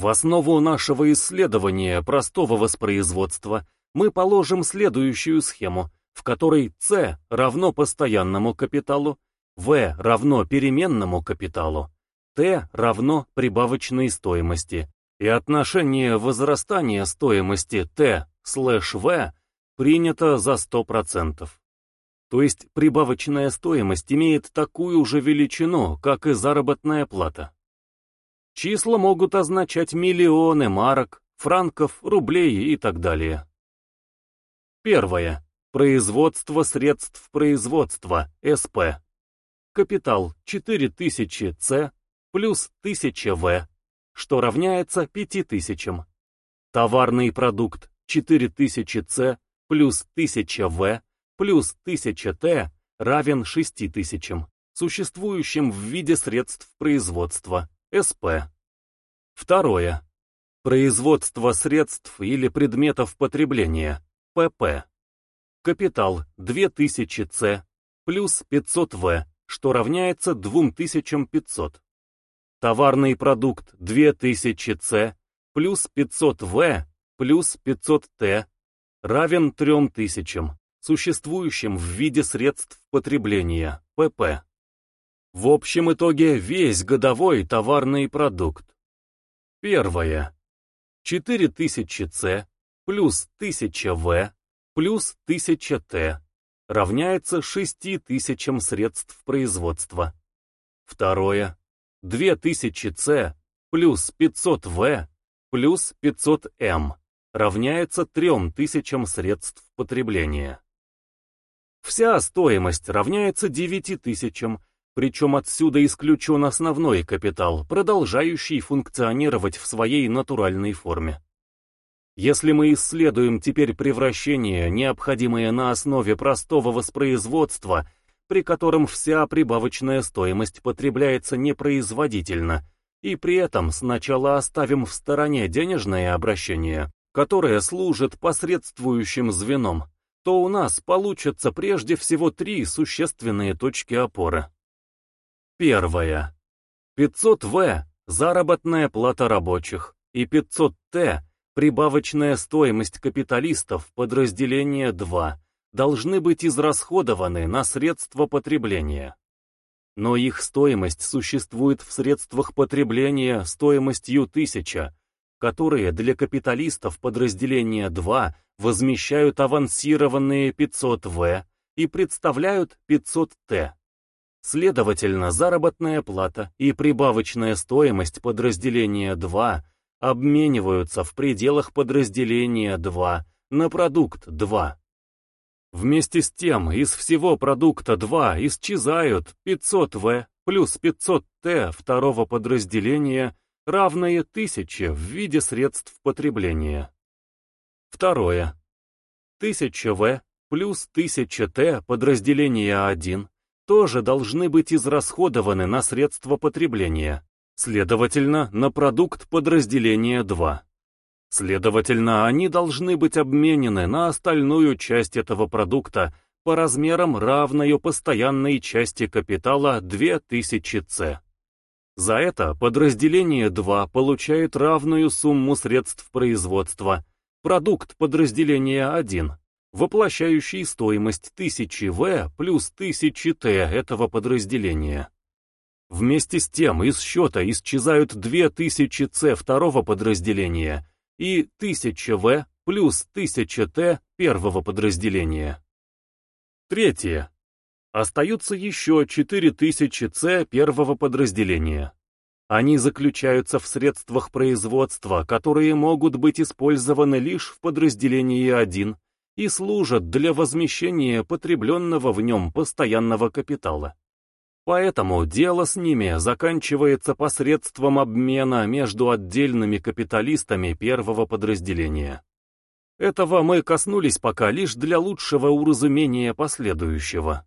В основу нашего исследования простого воспроизводства мы положим следующую схему, в которой C равно постоянному капиталу, V равно переменному капиталу, T равно прибавочной стоимости, и отношение возрастания стоимости T слэш V принято за 100%. То есть прибавочная стоимость имеет такую же величину, как и заработная плата. Числа могут означать миллионы марок, франков, рублей и так далее. Первое. Производство средств производства, СП. Капитал 4000 С плюс 1000 В, что равняется 5000. Товарный продукт 4000 С плюс 1000 В плюс 1000 Т равен 6000, существующим в виде средств производства, СП. Второе. Производство средств или предметов потребления, ПП. Капитал 2000 С плюс 500 В, что равняется 2500. Товарный продукт 2000 С плюс 500 В плюс 500 Т равен 3000, существующим в виде средств потребления, ПП. В общем итоге весь годовой товарный продукт. Первое. 4000 С плюс 1000 В плюс 1000 Т равняется 6000 средств производства. Второе. 2000 С плюс 500 В плюс 500 М равняется 3000 средств потребления. Вся стоимость равняется 9000, причем отсюда исключен основной капитал, продолжающий функционировать в своей натуральной форме. Если мы исследуем теперь превращение, необходимое на основе простого воспроизводства, при котором вся прибавочная стоимость потребляется непроизводительно, и при этом сначала оставим в стороне денежное обращение, которое служит посредствующим звеном, то у нас получатся прежде всего три существенные точки опоры. Первая. 500В – заработная плата рабочих, и 500Т – прибавочная стоимость капиталистов подразделения 2 должны быть израсходованы на средства потребления. Но их стоимость существует в средствах потребления стоимостью 1000, которые для капиталистов подразделения 2 возмещают авансированные 500В и представляют 500Т. Следовательно, заработная плата и прибавочная стоимость подразделения 2 обмениваются в пределах подразделения 2 на продукт 2. Вместе с тем, из всего продукта 2 исчезают 500В плюс 500Т второго подразделения равное 1000 в виде средств потребления. Второе. 1000В плюс 1000Т подразделения 1 тоже должны быть израсходованы на средства потребления, следовательно, на продукт подразделения 2. Следовательно, они должны быть обменены на остальную часть этого продукта по размерам равную постоянной части капитала 2000С. За это подразделение 2 получает равную сумму средств производства, продукт подразделения 1, воплощающий стоимость 1000 В плюс 1000 Т этого подразделения. Вместе с тем из счета исчезают 2000 С второго подразделения и 1000 В плюс 1000 Т первого подразделения. Третье. Остаются еще 4000 С первого подразделения. Они заключаются в средствах производства, которые могут быть использованы лишь в подразделении 1 и служат для возмещения потребленного в нем постоянного капитала. Поэтому дело с ними заканчивается посредством обмена между отдельными капиталистами первого подразделения. Этого мы коснулись пока лишь для лучшего уразумения последующего.